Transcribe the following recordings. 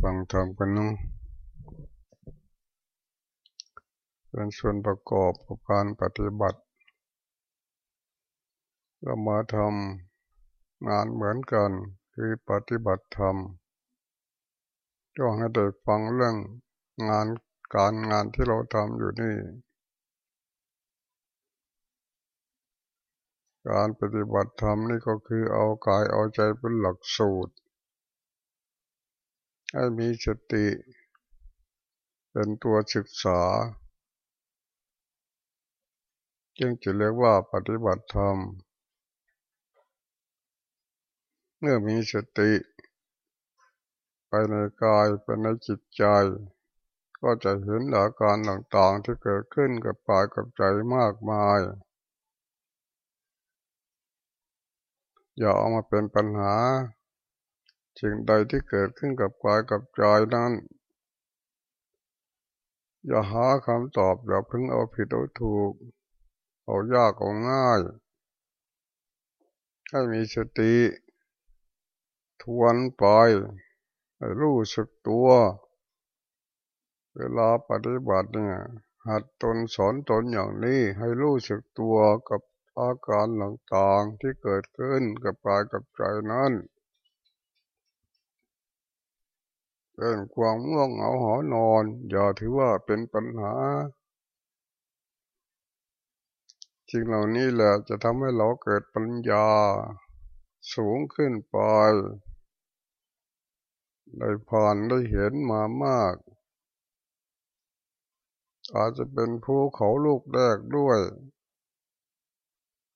ฟังธรรมกันเนาะเป็นส่วนประกอบของการปฏิบัติ เรามาทำงานเหมือนกันคือปฏิบัติธรรมก็ให้ได้ฟังเรื่องงานการงานที่เราทำอยู่นี่ การปฏิบัติธรรมนี่ก็คือเอากายเอาใจเป็นหลักสูตร ให้มีสติ เป็นตัวศึกษา จึงจะเรียกว่าปฏิบัติธรรม เมื่อมีสติ ไปในกายไปในจิตใจ ก็จะเห็นอาการต่างๆที่เกิดขึ้นกับปายกับใจมากมาย อย่าเอามาเป็นปัญหา สิ่งใดที่เกิดขึ้นกับกายกับใจนั้น อย่าหาคำตอบอย่าพึ่งเอาผิดเอาถูก เอายากเอาง่าย ให้มีสติ ทวนไปรู้สึกตัว เวลาปฏิบัติเนี่ยหัดตนสอนตนอย่างนี้ให้รู้สึกตัวกับอาการต่างๆที่เกิดขึ้นกับกายกับใจนั้น เป็นความง่วงเหงาหอนอน อย่าถือว่าเป็นปัญหาสิ่งเหล่านี้แหละจะทำให้เราเกิดปัญญา สูงขึ้นไปได้ผ่านได้เห็นมามาก อาจจะเป็นภูเขาลูกแรกด้วย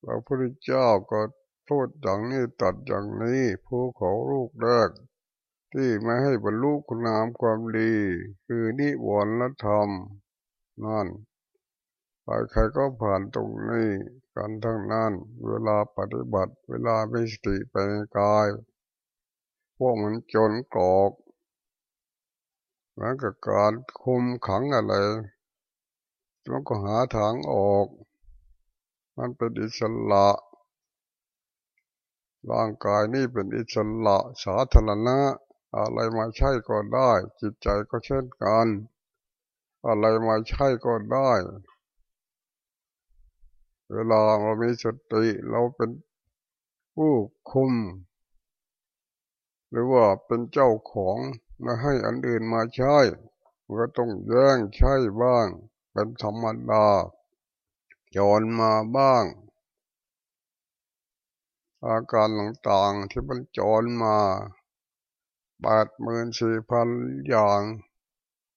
พระพุทธเจ้าก็พูดอย่างนี้ตัดอย่างนี้ภูเขาลูกแรก ที่ไม่ให้บรรลุคุณงามความดี คือนิวรณธรรมนั่นใครใครก็ผ่านตรงนี้กันทั้งนั้น เวลาปฏิบัติ เวลาไม่สติไปในกาย พวกมันจนกรอกแล้วกับการคุมขังอะไรแล้วก็หาทางออก มันเป็นอิสระร่างกายนี่เป็นอิสระสาธารณะ อะไรมาใช่ก็ได้ จิตใจก็เช่นกัน อะไรมาใช่ก็ได้ เวลาเรามีสติเราเป็นผู้คุม หรือว่าเป็นเจ้าของไม่ให้อันอื่นมาใช้ก็ต้องแย่งใช้บ้าง เป็นธรรมดาจอนมาบ้าง อาการต่างๆที่มันจอนมา แปดหมื่นสี่พันอย่าง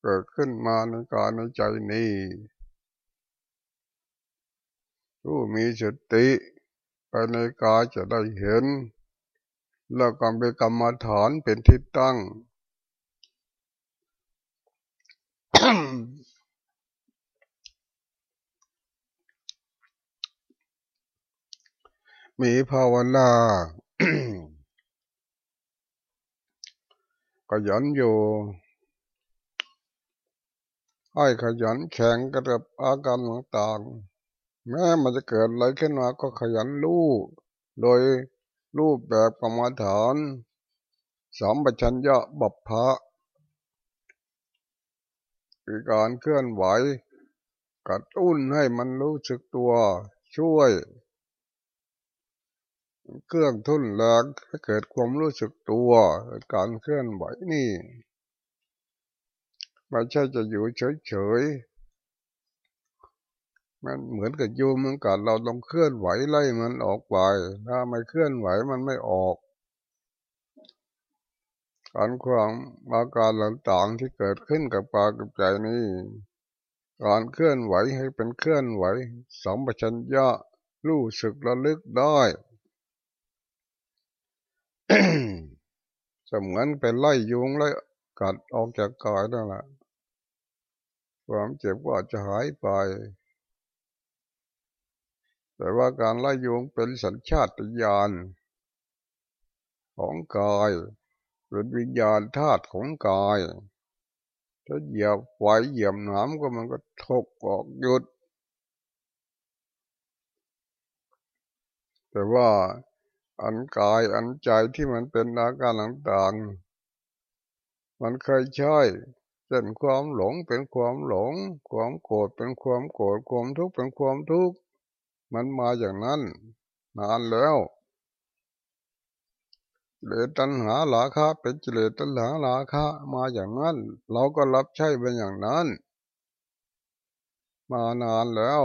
เกิดขึ้นมาในกายในใจนี้ผู้มีสติไปในกายจะได้เห็น แล้วก็เป็นกรรมฐานเป็นที่ตั้งมีภาวนา ขยันอยู่ให้ขยันแข่งกับอาการต่างๆแม้มันจะเกิดอะไรขึ้นมาก็ขยันรู้โดยรูปแบบกรรมฐานสามปัญญะบัพพะคือการเคลื่อนไหวกระตุ้นให้มันรู้สึกตัวช่วย เครื่องทุนแรงให้เกิดความรู้สึกตัวการเคลื่อนไหวนี่ไม่ใช่จะอยู่เฉยๆมันเหมือนกับยูเหมือนกันเราต้องเคลื่อนไหวไล่มันออกไปถ้าไม่เคลื่อนไหวมันไม่ออกการความอาการต่างๆที่เกิดขึ้นกับปากับใจนี่การเคลื่อนไหวให้เป็นเคลื่อนไหวสมปชัญญะรู้สึกระลึกได้ เสมือนเป็นไล่ยุงไล่กัดออกจากกายนั่นแหละความเจ็บก็อาจจะหายไป แต่ว่าการไล่ยุงเป็นสัญชาตญาณของกายเป็นวิญญาณธาตุของกาย ถ้าเหยียบไฟเหยียบน้ำก็มันก็ทกออกหยุด แต่ว่า อันกายอันใจที่มันเป็นอาการต่างๆ มันเคยใช่เช่นความหลงเป็นความหลง ความโกรธเป็นความโกรธความทุกข์เป็นความทุกข์มันมาอย่างนั้นนานแล้วเลตัณหาหลาคะเป็นกิเลตัณหาหลาคะมาอย่างนั้น เราก็รับใช้เป็นอย่างนั้น มานานแล้ว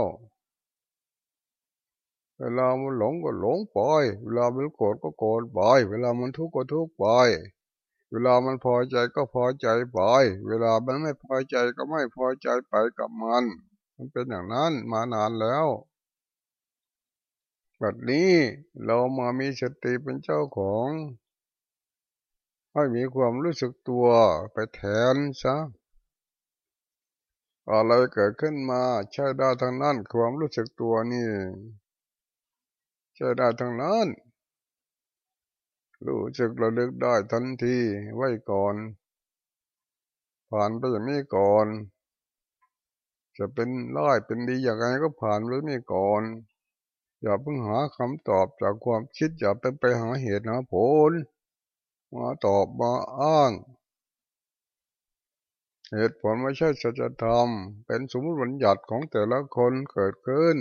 เวลามันหลงก็หลงไปเวลามันโกรธก็โกรธไปเวลามันทุกข์ก็ทุกข์ไปเวลามันพอใจก็พอใจไปเวลามันไม่พอใจก็ไม่พอใจไปกับมัน มันเป็นอย่างนั้นมานานแล้วแบบนี้เรามามีสติเป็นเจ้าของให้มีความรู้สึกตัวไปแทนซะอะไรเกิดขึ้นมาใช้ได้ทั้งนั้นความรู้สึกตัวนี่ ใช้ได้ทั้งนั้นรู้สึกระลึกได้ทันทีไว้ก่อน ผ่านไปอย่างนี้ก่อน จะเป็นร้ายเป็นดีอย่างไรก็ผ่านเรื่องนี้ก่อน อย่าเพิ่งหาคำตอบจากความคิดอย่าเป็นไปหาเหตุหาผล มาตอบมาอ้าง เหตุผลไม่ใช่สัจธรรม เป็นสมมติบัญญัติของแต่ละคนเกิดขึ้น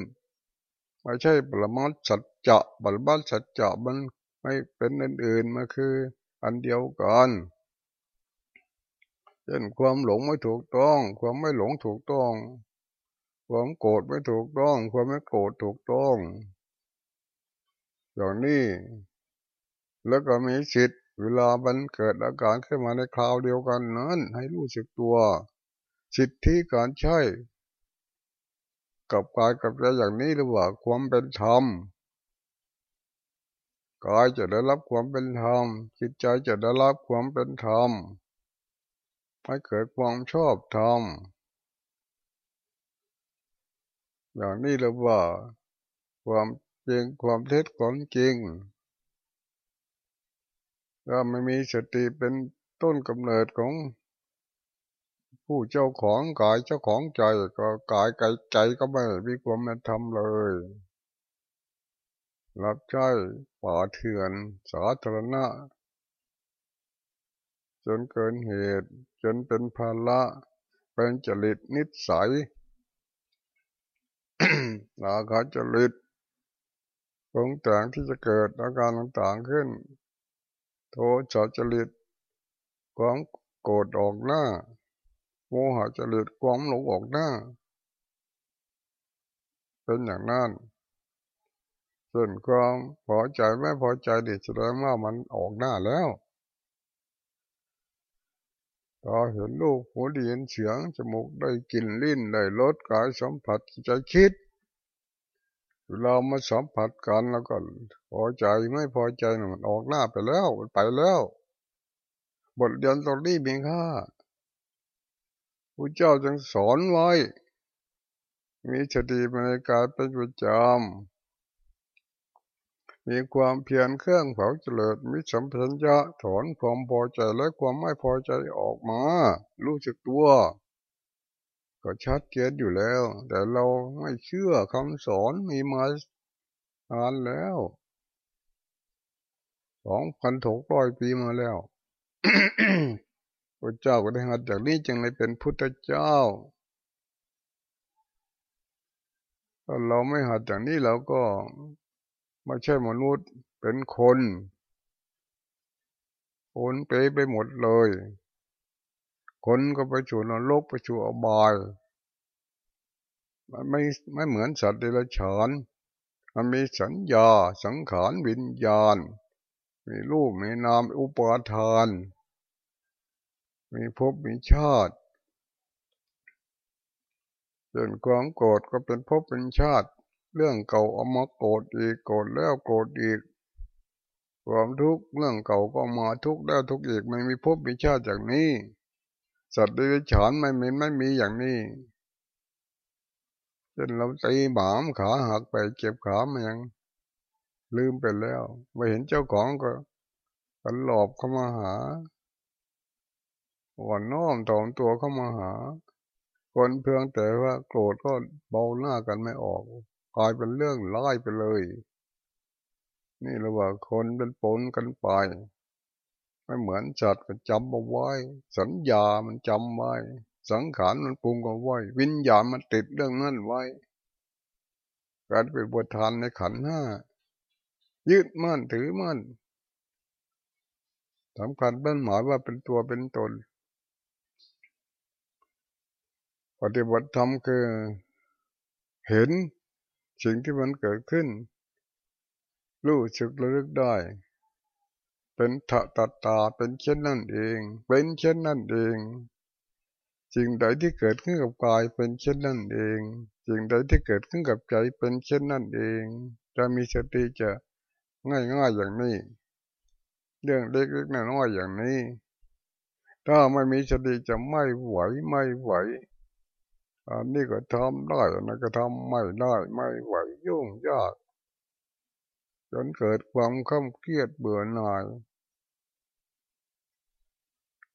ไม่ใช่ปรมัตสัจ จะปรมัตสัจจะมันไม่เป็นอื่นๆมาคือ อันเดียวกันเช่นความหลงไม่ถูกต้อง ความไม่หลงถูกต้อง ความโกรธไม่ถูกต้อง ความไม่โกรธถูกต้อง อย่างนี้ แล้วก็มีสิทธิ์เวลามันเกิดอาการขึ้นมาในคราวเดียวกันนั้น ให้รู้สึกตัวสิทธิการใช้กับกายกับใจอย่างนี้หรือว่าความเป็นธรรม กายจะได้รับความเป็นธรรมจิตใจจะได้รับความเป็นธรรมให้เกิดความชอบธรรมอย่างนี้เรียกว่า ความจริงความเท็จความจริงถ้าไม่มีสติเป็นต้นกำเนิดของ ผู้เจ้าของกายเจ้าของใจก็กายใจก็ไม่มีความเป็นธรรมเลย รับใช้ป่าเถื่อนสาธารณะ จนเกินเหตุจนเป็นภาระเป็นจริตนิสัยอากาจริตปรงแต่งที่จะเกิดอาการต่างๆขึ้น โทสะจริตความโกรธออกหน้า โมหะจริตความหลงออกหน้า เป็นอย่างนั้น ส่วนความพอใจไม่พอใจเด็กแสดงว่ามันออกหน้าแล้วตาเห็นลูกหูดียินเสียงจมูกได้กลิ่นลิ้นได้รสกายสัมผัสใจคิดเรามาสัมผัสกันแล้วก็พอใจไม่พอใจมันออกหน้าไปแล้วมันไปแล้ว บทเรียนตรงนี้มีค่าพระเจ้าจึงสอนไว้ มีสติในการเป็นประจำ มีความเพียรเครื่องเผาเจริญมิสัมพัญญะถอนความพอใจและความไม่พอใจออกมา รู้สึกตัว ก็ชัดเจนอยู่แล้ว แต่เราไม่เชื่อคำสอนมีมานานแล้วสองพันถกร้อยปีมาแล้วพระเจ้าก็ได้หัดจากนี้จึงเลยเป็นพุทธเจ้าถ้าเราไม่หัดจากนี้เราก็ ไม่ใช่มนุษย์เป็นคนคนไปไปหมดเลย คนก็ไปสู่นรกไปสู่อบาย มันไม่ไม่เหมือนสัตว์เดรัจฉาน มันมีสัญญาสังขารวิญญาณ มีรูปมีนามอุปาทาน มีภพมีชาติเรื่องความโกรธก็เป็นภพเป็นชาติ เรื่องเก่าเอามาโกรธอีกโกรธแล้วโกรธอีกความทุกข์เรื่องเก่าก็มาทุกข์แล้วทุกข์อีกไม่มีภพมีชาติอย่างนี้ สัตว์เดรัจฉานไม่มีไม่มีอย่างนี้จนเราตีหมามขาหักไปเจ็บขามันยัง ลืมไปแล้วไม่เห็นเจ้าของก็กันหลอบเข้ามาหาวันน้อมถ่อมตัวเข้ามาหา คนเพียงแต่ว่าโกรธก็เบาหน้ากันไม่ออก กลายเป็นเรื่องร้ายไปเลย นี่เราว่าคนเป็นปนกันไปไม่เหมือนจัดก็จำเอาไว้ สัญญามันจำไว้ สังขารมันปรุงเอาไว้ วิญญาณมันติดเรื่องนั้นไว้ การเป็นบททานในขันห้ายึดมั่นถือมั่นสำคัญเป็นหมายว่าเป็นตัวเป็นตน ปฏิบัติธรรมคือ เห็น สิ่งที่มันเกิดขึ้น รู้สึกระลึกได้ เป็นทะตาตาเป็นเช่นนั่นเอง เป็นเช่นนั่นเองสิ่งใดที่เกิดขึ้นกับกายเป็นเช่นนั่นเองสิ่งใดที่เกิดขึ้นกับใจเป็นเช่นนั่นเอง จะมีสติจะง่ายๆอย่างนี้ เรื่องเล็กๆน้อยๆอย่างนี้ ถ้าไม่มีสติจะไม่ไหวไม่ไหว อันนี้ก็ทำได้อันนั้นก็ทำไม่ได้ไม่ไหวยุ่งยากจนเกิดความข้มเครียดเบื่อหน่าย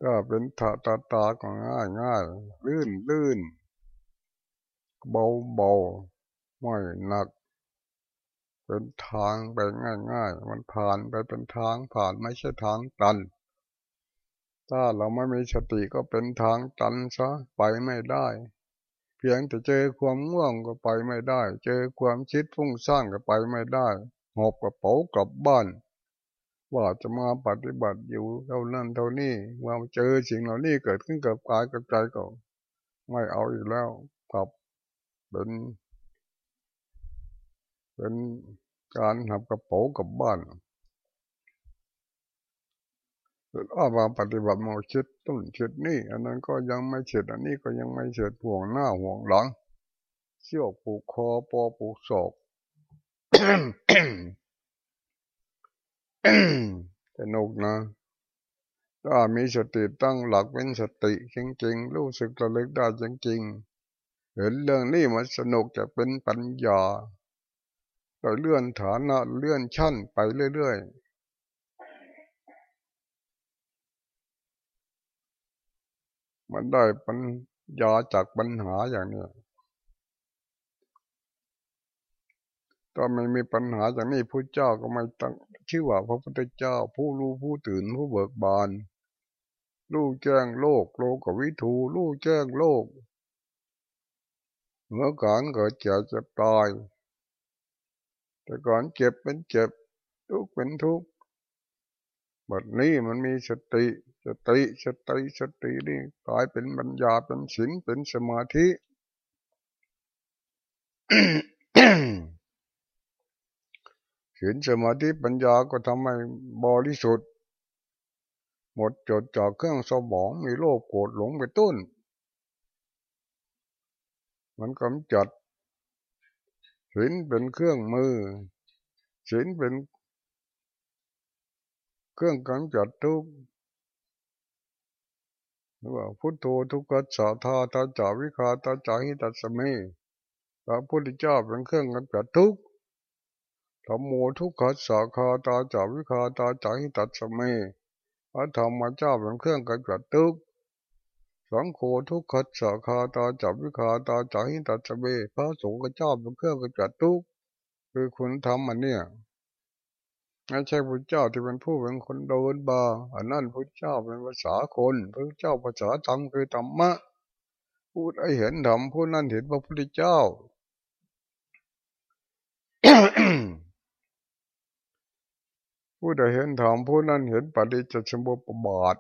ก็เป็นตาตาตาก็ง่ายง่ายลื่นลื่นเบาเบาไม่หนัก เป็นทางไปง่ายง่ายมันผ่านไปเป็นทางผ่านไม่ใช่ทางตัน ถ้าเราไม่มีสติก็เป็นทางตันซะไปไม่ได้ เพียงแต่เจอความง่วงก็ไปไม่ได้ เจอความคิดฟุ้งซ่านก็ไปไม่ได้ หอบกระเป๋ากลับบ้าน ว่าจะมาปฏิบัติอยู่เท่านั้นเท่านี้ว่าเจอสิ่งเหล่านี้เกิดขึ้นกับกายกับใจก็ไม่เอาอีกแล้วกลับเป็นเป็นการหับกระเป๋ากลับบ้าน อ้ามาปฏิบัติมาชิดต้นชิดนี่ อันนั้นก็ยังไม่เสร็จอันนี้ก็ยังไม่เสร็จห่วงหน้าห่วงหลังเชี่ยวปูกคอปอปูกศอกสนุกนะถ้ามีสติตั้งหลักเป็นสติจริงๆ รู้สึกระลึกได้จริงๆ เห็นเรื่องนี้มันสนุกจะเป็นปัญญาเราเลื่อนฐานะเลื่อนชั้นไปเรื่อยๆ มันได้ปัญญาจากปัญหาอย่างนี้ถ้าไม่มีปัญหาอย่างนี้พระเจ้าก็ไม่ตั้งชื่อว่าพระพุทธเจ้า ผู้รู้ผู้ตื่นผู้เบิกบานรู้แจ้งโลก โลกกวิถูรู้แจ้งโลกเมื่อก่อนเกิดเจ็บจะตาย แต่ก่อนเจ็บเป็นเจ็บทุกข์เป็นทุกข์บัดนี้มันมีสติ สติสติสตินี่กลายเป็นปัญญาเป็นศีลเป็นสมาธิศีลสมาธิปัญญาก็ทำให้บริสุทธิ์ หมดจดจากเครื่องสมองมีโลภโกรธหลงไปต้น มันกำจัดศีลเป็นเครื่องมือศีลเป็น เครื่องกำจัดทุก ข์ว่าพุทโธทุกข์สาธาตาจาวิคาตาจาหิตัสมีพระพุทธเจ้าเป็นเครื่องกำจัดทุกข์ธรรมโมทุกข์สาคาตาจาวิคาตาจาหิตัสมีพระธรรมเจ้าเป็นเครื่องกำจัดทุกข์สังโฆทุกข์สาคาตาจับวิคาตาจาหิตัสเมพระสงฆ์เจ้าเป็นเครื่องกำจัดทุกข์คือคุณทำมันเนี่ย ไม่ใช่พระเจ้าที่เป็นผู้เป็นคนโดนบาอันนั้นพระเจ้าเป็นภาษาคนพระเจ้าภาษาธรรมคือธรรมะพูดให้เห็นธรรมผู้นั้นเห็นพระพุทธเจ้าผู้ใดเห็นธรรมผู้นั้นเห็นปฏิจจสมุปบาท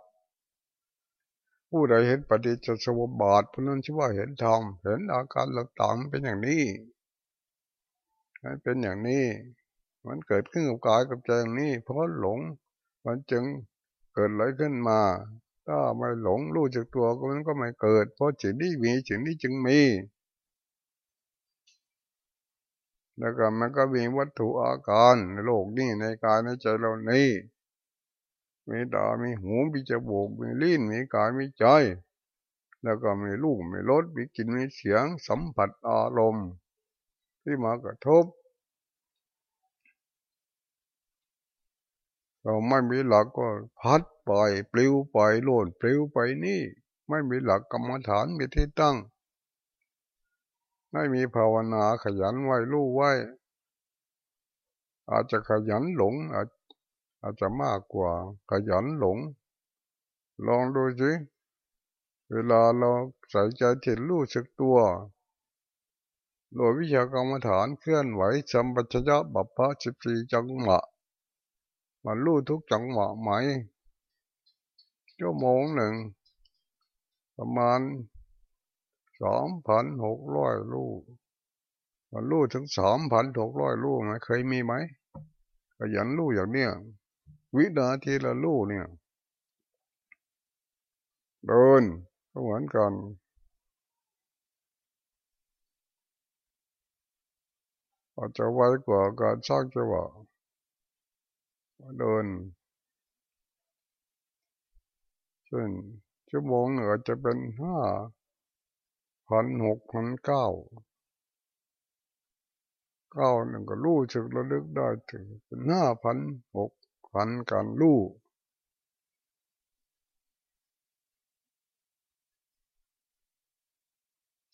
ผู้ใดเห็นปฏิจจสมุปบาทผู้นั้นชื่อว่าเห็นธรรมเห็นอาการหลักต่างเป็นอย่างนี้เป็นอย่างนี้ มันเกิดขึ้นกับกายกับใจนี้เพราะหลง มันจึงเกิดอะไรขึ้นมา ถ้าไม่หลงรู้จักตัวก็มันก็ไม่เกิด เพราะสิ่งนี้มีสิ่งนี้จึงมีแล้วก็มันก็มีวัตถุอาการในโลกนี้ในกายในใจเรานี้มีตา มีหู มีจมูก มีลิ้น มีกาย มีใจ แล้วก็มีลูกมีรส มีกลิ่น มีเสียง สัมผัสอารมณ์ ที่มากระทบ เราไม่มีหลักก็พัดไปปลิวไปโลดปลิวไปนี่ ไม่มีหลักกรรมฐานมีที่ตั้ง ไม่มีภาวนาขยันไว้รู้ไว้ อาจจะขยันหลงอาจอาจจะมากกว่าขยันหลง ลองดูสิเวลาเราใส่ใจเห็นรู้สึกตัวโดยวิชากรรมฐานเคลื่อนไหวสัมปชัญญะบัพพะสิบสี่จังหวะ มันรู้ทุกจังหวะไหมชั่วโมงหนึ่ง ประมาณสองพันหกร้อยลูกมันรู้ถึงสามพันหกร้อยลูกไหมเคยมีไหมขยันรู้อย่างเนี้ยวินาทีละลูกเนี่ยเดินก็เหมือนกันอาจจะไวกว่าการสร้างจังหวะ เดินเช่นชั่วโมงเหนึ่งอจะเป็นห้าพันหกพันเก้าเก้าหนึ่งก็รู้สึกระลึกได้ถึงเป็นห้าพันหกพันการรู้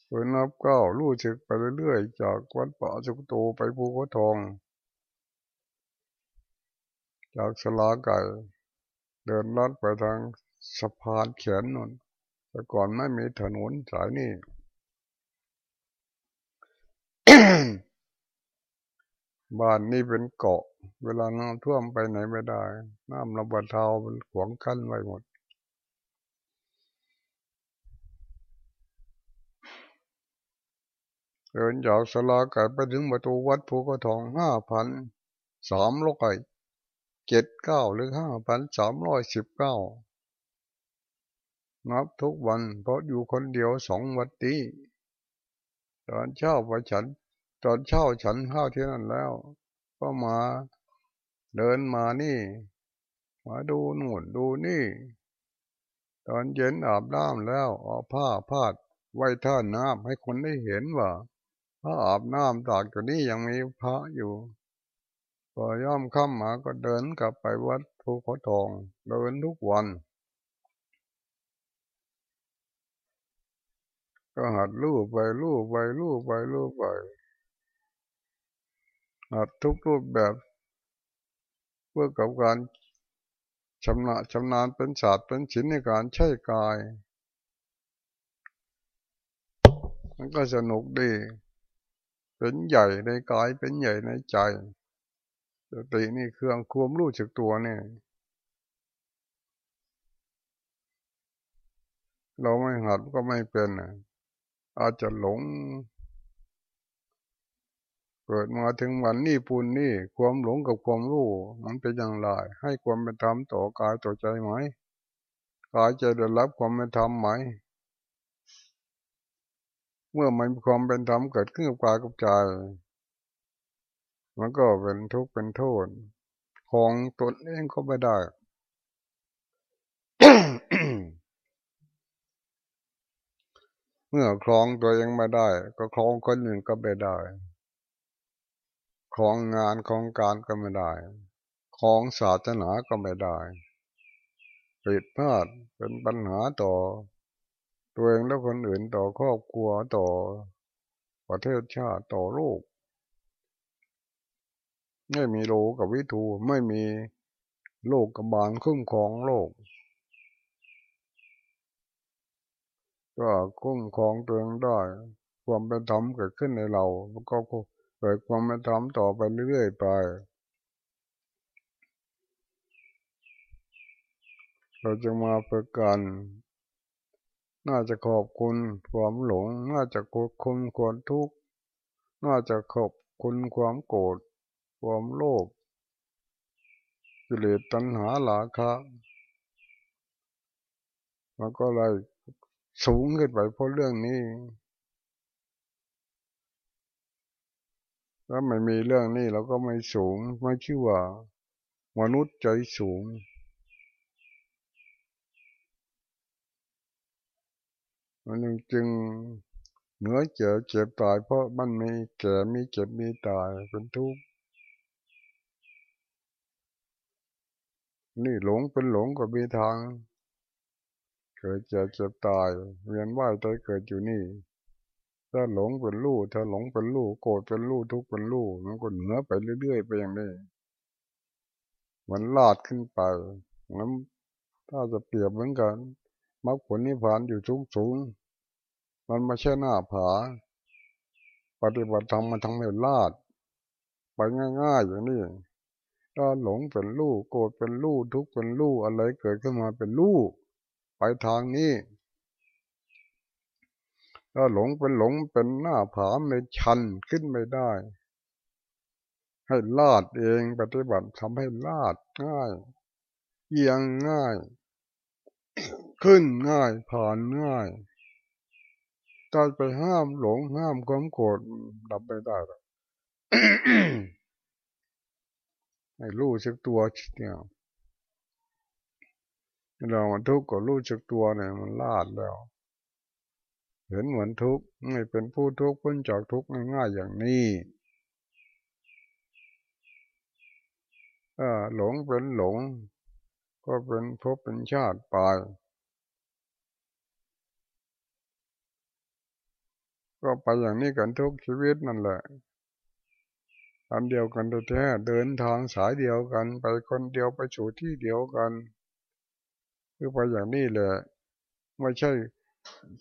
เปิดนับเก้ารู้สึกไปเรื่อยๆ จากวัดป่าสุกโตไปภูเขาทอง จากสลาไก่ เดินลัดไปทางสะพานเขียนนนแต่ก่อนไม่มีถนนสายนี้บ้านนี้เป็นเกาะ เวลาน้ำท่วมไปไหนไม่ได้ น้ำระบาดเทามันขวางกั้นไว้หมด เดินจากสลาไก่ไปถึงประตูวัดภูกระทองห้าพันสามร้อย เจ็ดเก้าหรือห้าพันสามร้อยสิบเก้านับทุกวัน เพราะอยู่คนเดียวสองวันนี้ตอนเช้าไปฉัน ตอนเช้าฉันข้าวที่นั่นแล้ว ก็มาเดินมานี่ มาดูหนุนดูนี่ ตอนเย็นอาบน้ำแล้วเอาผ้าพาดไว้ท่าน้ำให้คนได้เห็นว่า ผ้าอาบน้ำตากอยู่นี่ยังมีพระอยู่ พอย่อมค่ำมาก็เดินกลับไปวัดภูเขาทองเดินทุกวัน ก็หัดลู่ไปลู่ไปลู่ไปลู่ไปหัดทุกรูปแบบเพื่อกับการชำนาญชำนาญเป็นศาสตร์เป็นศิลป์ในการใช้กาย มันก็สนุกดี เป็นใหญ่ในกายเป็นใหญ่ในใจ สตินี่เครื่องควมรู้จักตัวเนี่ย เราไม่หัดก็ไม่เป็นอาจจะหลง เกิดมาถึงวันนี้ปูนนี่ ความหลงกับความรู้มันเป็นอย่างไร ให้ความเป็นธรรมต่อกายต่อใจไหมกายจะได้รับความเป็นธรรมไหม เมื่อมันความเป็นธรรมเกิดขึ้นกับกายกับใจ มันก็เป็นทุกข์เป็นโทษ ของตนเองก็ไม่ได้ เมื่อคลองตัวเองไม่ได้ ก็คลองคนหนึ่งก็ไม่ได้ ของงานของการก็ไม่ได้ ของศาสนาก็ไม่ได้ผิดพลาดเป็นปัญหาต่อ ตัวเองและคนอื่นต่อครอบครัวต่อประเทศชาติต่อโลก ไม่มีโลกับวิทูไม่มีโลกกับบางคุ้มครองโลก ก็คุ้มครองตัวเองได้ ความเป็นธรรมเกิดขึ้นในเราก็เกิดความเป็นธรรมต่อไปเรื่อยๆไปเราจะมาเพื่อกัน น่าจะขอบคุณความหลง น่าจะขอบคุณความทุกข์ น่าจะขอบคุณความโกรธ ความโลภกิเลสตัณหาหลาคะมันก็เลยสูงขึ้นไปเพราะเรื่องนี้ ถ้าไม่มีเรื่องนี้เราก็ไม่สูง ไม่ชื่อว่า มนุษย์ใจสูง มันจึงเหนือเจ็บเจ็บตายเพราะมันมีแก่มีเจ็บมีตายเป็นทุกข์ นี่หลงเป็นหลงก็มีทาง เกิดเจ็บเจ็บตายเวียนว่ายตายเกิดอยู่นี่ ถ้าหลงเป็นลูกถ้าหลงเป็นลูกโกรธเป็นลูกทุกข์เป็นลูกมันก็เหนือไปเรื่อยๆไปอย่างนี้มันลาดขึ้นไปมันถ้าจะเปรียบเหมือนกันมรรคผลนิพพานอยู่สูงสูง มันไม่ใช่หน้าผา ปฏิบัติธรรมมันทั้งไม่ลาด ไปง่ายๆอย่างนี้ ถ้าหลงเป็นลูกโกรธเป็นลูกทุกข์เป็นลูกอะไรเกิดขึ้นมาเป็นลูกไปทางนี้ถ้าหลงเป็นหลงเป็นหน้าผาไม่ชันขึ้นไม่ได้ ให้ลาดเองปฏิบัติทำให้ลาดง่ายเอียงง่าย ขึ้นง่ายผ่านง่ายถ้าไปห้ามหลงห้ามความโกรธดับไม่ได้หรอก ให้รู้สึกตัวเนี่ยเรามันทุกข์ก็รู้สึกตัวเนี่ยมันลาดแล้ว เห็นเหมือนทุกข์ไม่เป็นผู้ทุกข์พ้นจากทุกข์ง่ายๆอย่างนี้หลงเป็นหลง ก็เป็นภพเป็นชาติไปก็ไปอย่างนี้กันทุกชีวิตนั่นแหละ อันเดียวกันแท้เดินทางสายเดียวกัน ไปคนเดียวไปสู่ที่เดียวกัน คือไปอย่างนี้แหละไม่ใช่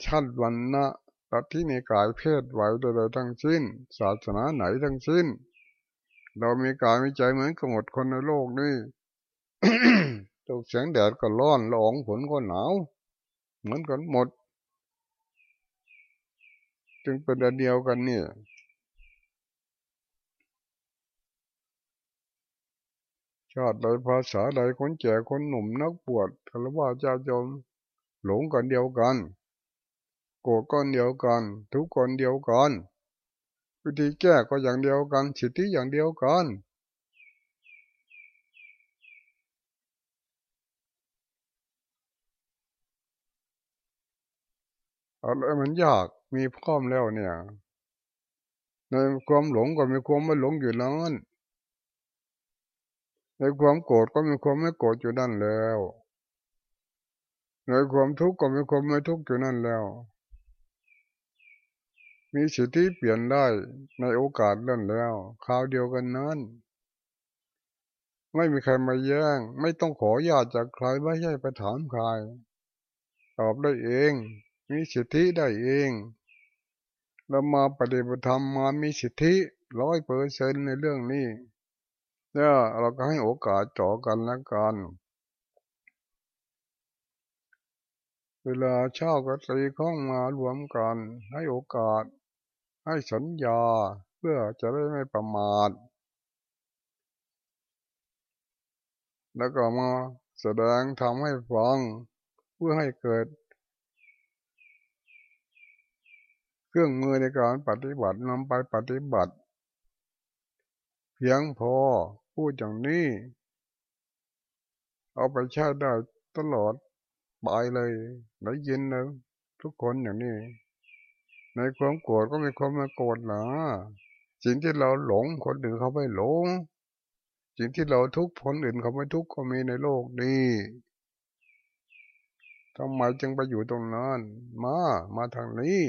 ชั้นวันนะตัดที่ในกายเพศไหวใดๆทั้งสิ้น ศาสนาไหนทั้งสิ้น เรามีกายมีใจเหมือนกับหมดคนในโลกนี้ตกเสียงแดดก็ร้อนละอองฝนก็หนาว เหมือนกันหมด จึงเป็นอันเดียวกันเนี่ย ชาติใดภาษาใดคนแก่คนหนุ่มนักปวดคารวะจ้าจมหลงกันเดียวกัน โกรธก้อนเดียวกัน ทุกคนเดียวกันวิธีแก้ก็อย่างเดียวกันสิทธิอย่างเดียวกันอะไรมันยากมีพร้อมแล้วเนี่ย ในความหลงก็มีความไม่หลงอยู่นั้น ในความโกรธก็มีความไม่โกรธอยู่นั่นแล้วในความทุกข์ก็มีความไม่ทุกข์อยู่นั่นแล้ว มีสิทธิเปลี่ยนได้ในโอกาสนั่นแล้วคราวเดียวกันนั้น ไม่มีใครมาแย่ง ไม่ต้องขอญาติจากใครไม่ใช่ไปถามใคร ตอบได้เอง มีสิทธิได้เองเรามาปฏิบัติธรรมมามีสิทธิร้อยเปอร์เซนในเรื่องนี้ เนี่ยเราก็ให้โอกาสจ่อกันและกันเวลาเช่าก็ตีข้องมารวมกัน ให้โอกาส ให้สัญญาเพื่อจะได้ไม่ประมาทแล้วก็มาแสดงทำให้ฟังเพื่อให้เกิด เครื่องมือในการปฏิบัตินำไปปฏิบัติ เพียงพอ พูดอย่างนี้ เอาไปใช้ได้ตลอดบายเลยได้ยินนะทุกคนอย่างนี้ ในความโกรธก็มีความม่โกรธนะสิ่งที่เราหลงคนอื่นเขาไม่หลง สิ่งที่เราทุกข์คนอื่นเขาไม่ทุกข์ก็มีในโลกนี้ทำไมจึงไปอยู่ตรงนั้นมา มาทางนี้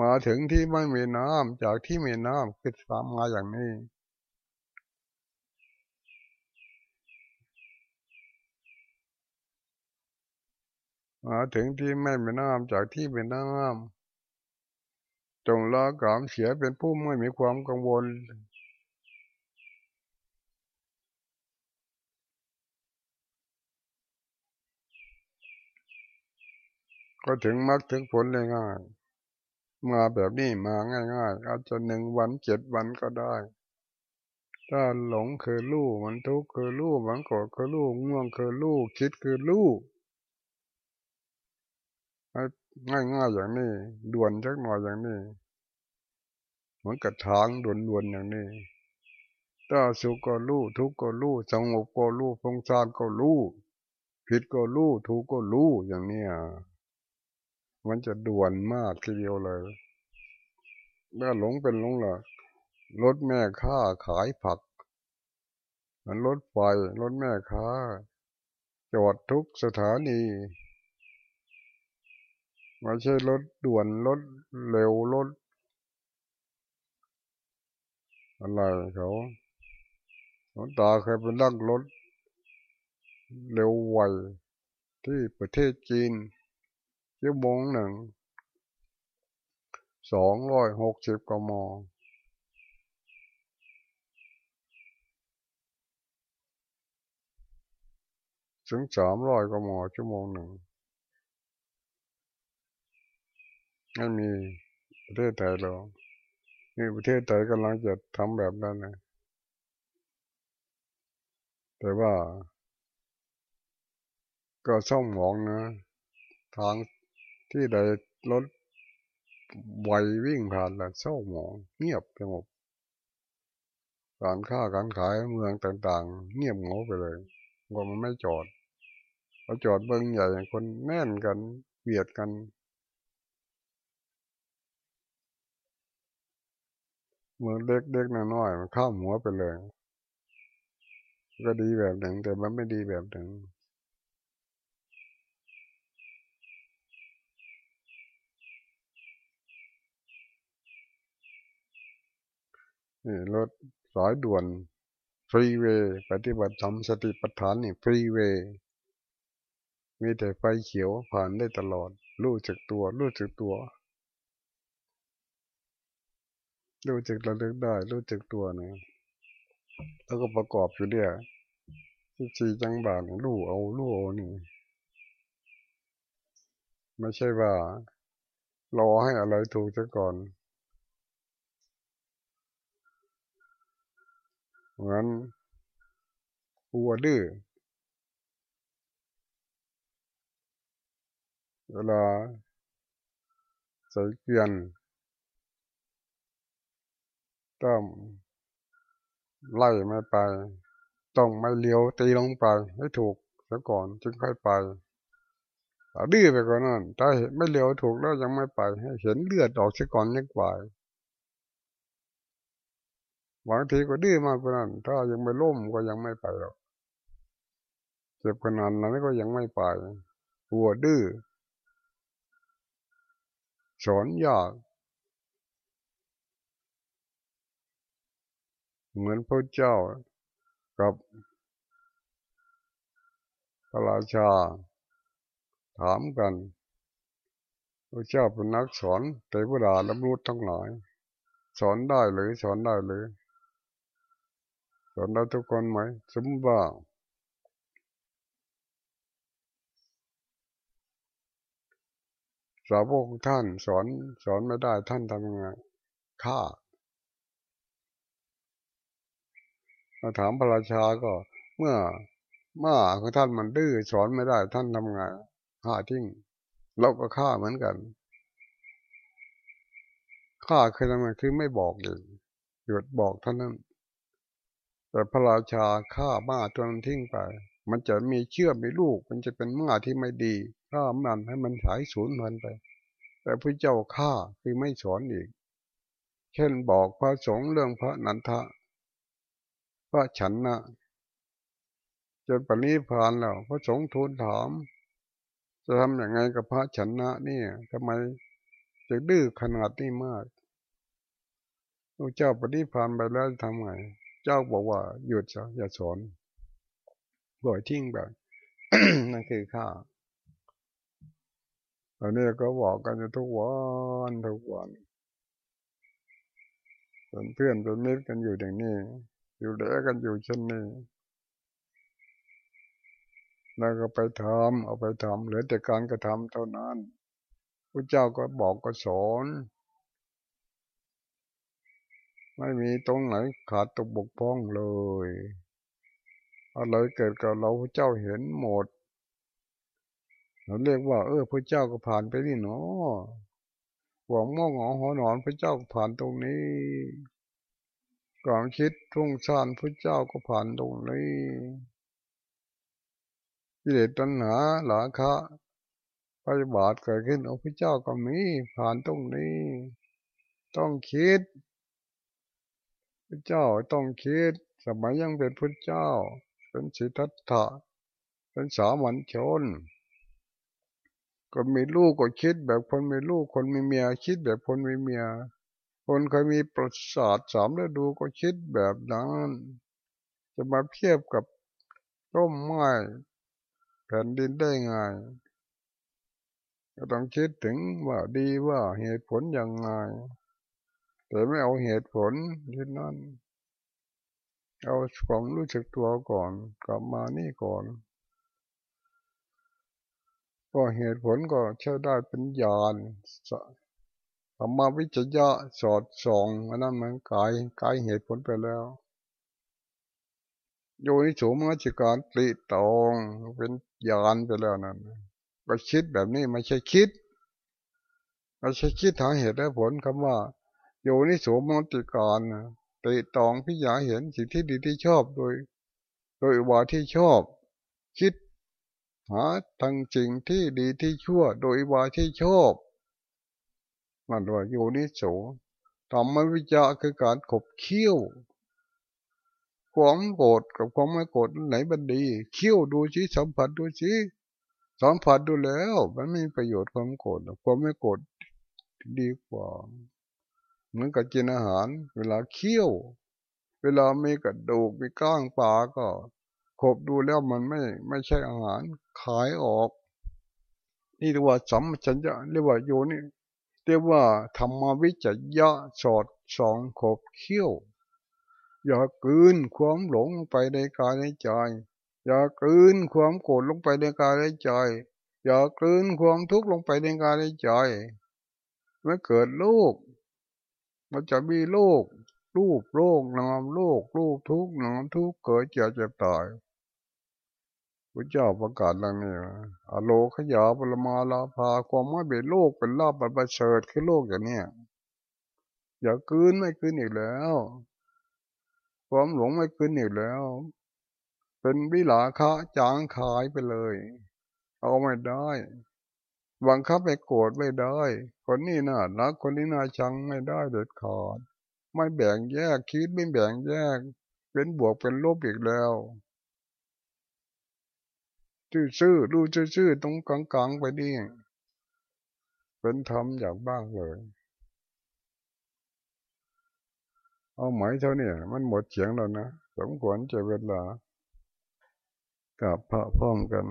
มาถึงที่ไม่มีน้ำจากที่มีน้ำคือตามมาอย่างนี้ มาถึงที่ไม่มีน้ำจากที่มีน้ำจงละกามเสียเป็นผู้ไม่มีความกังวล ก็ถึงมรรคถึงผลเลยง่ายมาแบบนี้มาง่ายๆ อาจจะหนึ่งวันเจ็ดวันก็ได้ ถ้าหลงคือลูกมันทุกข์คือลูกมันโกรธคือลูกง่วงคือลูกคิดคือลู กง่ายๆอย่างนี้ ด่วนจักหน่อยอย่างนี้ เหมือนกับทางด่วนๆอย่างนี้ ถ้าสุขก็รู้ทุกข์ก็รู้สงบก็รู้พงซานก็รู้ผิดก็รู้ถูกก็รู้อย่างนี้มันจะด่วนมากทีเดียวเลยถ้าหลงเป็นหลงละรถแม่ค้าขายผักมันรถไฟรถแม่ค้าจอดทุกสถานี ไม่ใช่รถด่วนรถเร็วรถอะไรเขาหลวงตาเคยเป็นนักรถเร็วไวที่ประเทศจีนชั่วโมงหนึ่งสองร้อยหกสิบกมถึงสามร้อยกมชั่วโมงหนึ่ง ไม่มีประเทศไทยหรอกนี่ประเทศไทยกำลังจะทำแบบนั้นนะแต่ว่า ก็ส่องมองนะ ทางที่ใดรถไววิ่งผ่านแล้วเศร้าหมอง เงียบสงบการค้าการขายเมืองต่างๆ เงียบงงไปเลยว่ามันไม่จอดเราจอดเบิ้งใหญ่คนแน่นกันเบียดกัน มืองเล็กๆน้อยๆมันข้ามหัวไปเลย ก็ดีแบบหนึ่ง แต่มันไม่ดีแบบหนึ่งนี่รถสายด่วนฟรีเวย์ปฏิบัติธรรมสติปัฏฐานนี่ฟรีเวย์มีแต่ไฟเขียวผ่านได้ตลอด รู้จักตัว รู้จักตัว รู้จักระลึกได้ รู้จักตัวนะแล้วก็ประกอบอยู่เนี่ยที่สี่จังบาทรู้เอารู้เอานี่ไม่ใช่ว่า รอให้อะไรถูกซะก่อนเหมือนวัวดื้อเวลาใส่เกลียน ต้องไล่ไม่ไป ต้องไม่เลี้ยวตีลงไปให้ถูกซะก่อนจึงค่อยไปดื้อไปก่อนนั่นถ้าไม่เลี้ยวถูกแล้วยังไม่ไป ให้เห็นเลือดออกซะก่อนยังกว่าบางทีก็ดื้อมากกว่านั้น ถ้ายังไม่ล่มก็ยังไม่ไปหรอกเจ็บขนาดนั้นก็ยังไม่ไปหัวดื้อสอนยาก เหมือนพระเจ้ากับพระราชา ถามกัน พระเจ้าเป็นนักสอนเทวดาและมนุษย์ทั้งหลาย สอนได้หรือสอนได้หรือสอนได้ทุกคนไหม สมบัติสาวกท่านสอนสอนไม่ได้ท่านทำยังไงฆ่า เราถามพระราชาก็ เมื่อมาของท่านมันดื้อสอนไม่ได้ท่านทำไงฆ่าทิ้งเราก็ฆ่าเหมือนกันฆ่าคือทำไงคือไม่บอกเองหยุดบอกท่านนั้น แต่พระราชาฆ่าม้าตัวนั้นทิ้งไป มันจะมีเชื่อมีลูก มันจะเป็นม้าที่ไม่ดีฆ่ามันให้มันหายสูญพันไป แต่พระเจ้าฆ่าคือไม่สอนอีก เช่นบอกพระสงฆ์เรื่องพระนันทะ ระฉันนะจนปณิพานแล้วพระสงฆ์ทูลถาม จะทำอย่างไงกับพระฉันนะนี่ทำไมจะดื้อขนาดนี้มากพระเจ้าปณิพานไปแล้วทำไง เจ้าบอกว่าหยุดซะอย่าสอนปล่อยทิ้งแบบนั่นคือข้าอันนี้ก็บอกกันทุกวันทุกวันเป็นเพื่อนเป็นมิตรกันอยู่อย่างนี้ อยู่แลกันอยู่เช่นนี้แล้วก็ไปทำเอาไปทำเหลือแต่การกระทำเท่านั้นพระเจ้าก็บอกก็สอนไม่มีตรงไหนขาดตกบกพร่องเลยอะไรเกิดกับเราพระเจ้าเห็นหมดเราเรียกว่า เออพระเจ้าก็ผ่านไปนี่เนาะหวังมองหอหอนอนพระเจ้าผ่านตรงนี้ ความคิดทุ่งชานพระเจ้าก็ผ่านตรงนี้กิเลสตัณหาหลาคะปฏิบาทเกิดขึ้นเอาพระเจ้าก็มีผ่านตรงนี้ ต้องคิด พระเจ้าต้องคิด สมัยยังเป็นพระเจ้า เป็นสิทธัตถะเป็นสามัญชนก็มีลูกก็คิดแบบคนมีลูกคนมีเมีย คิดแบบคนมีเมีย คนเคยมีประสาทสามฤดูก็คิดแบบนั้น จะมาเทียบกับร่มไม้แผ่นดินได้ไงก็ต้องคิดถึงว่าดีว่าเหตุผลยังไง แต่ไม่เอาเหตุผลที่นั่น เอาความรู้สึกตัวก่อน กลับมานี่ก่อน ก็เหตุผลก็ใช้ได้เป็นญาณธ รรมวิจยะสอดส่องอันนั้นมันกายกายเหตุผลไปแล้วโยนิโสมนสิการตรีตองเป็นญาณไปแล้วนั่นก็คิดแบบนี้ไม่ใช่คิดไม่ใช่คิดหาเหตุและผลคำว่า โยนิโสมนสิการตรีตองพิจารเห็นสิ่งที่ดีที่ชอบโดย โดยวาที่ชอบ คิดหาทั้งสิ่งที่ดีที่ชั่ว โดยวาที่ชอบ มันว่าโยนิโสธรรมวิจาคือการขบเคี้ยวความโกรธกับความไม่โกรธไหนบันดีเคี้ยวดูสิสัมผัสดูสิสัมผัสดูแล้ว มันไม่มีประโยชน์ความโกรธความไม่โกรธดีกว่าเหมือนกับกินอาหาร เวลาเคี้ยว เวลามีกระดูกมีก้างปลาก็ขบดูแล้วมันไม่ไม่ใช่อาหารขายออก นี่เรียกว่าสัมชัญญะเรียกว่าโยนี่ เรียกว่าธรรมวิจยะสอดสองขบเขี้ยว อย่ากืนความหลงไปในกายในใจ อย่ากืนความโกรธลงไปในกายในใจ อย่ากืนความทุกข์ลงไปในกายในใจเมื่อเกิดโลก มันจะมีโลกรูปโลกนามโลกรูปทุกข์นามทุกข์เกิดเจ็บเจ็บตาย พระเจ้าประกาศดังนี้อโลขยาปรมาลาภาความไม่เป็นโลกเป็นลาบประเสริฐคือโลกอย่างนี้อย่าคืนไม่คืนอีกแล้ว ความหลงไม่คืนอีกแล้ว เป็นวิลาคะจางขายไปเลย เอาไม่ได้บังคับไปโกรธไม่ได้ คนนี้น่ารักคนนี้น่าชังไม่ได้เด็ดขาดไม่แบ่งแยกคิดไม่แบ่งแยก เป็นบวกเป็นลบอีกแล้ว ซื่อๆดูซื่อๆตรงกลางๆไปนี่เป็นธรรมอย่างบ้างเลย เอาไหมเท่านี้มันหมดเสียงแล้วนะสมควรจะเวลากับพระพร้อมกัน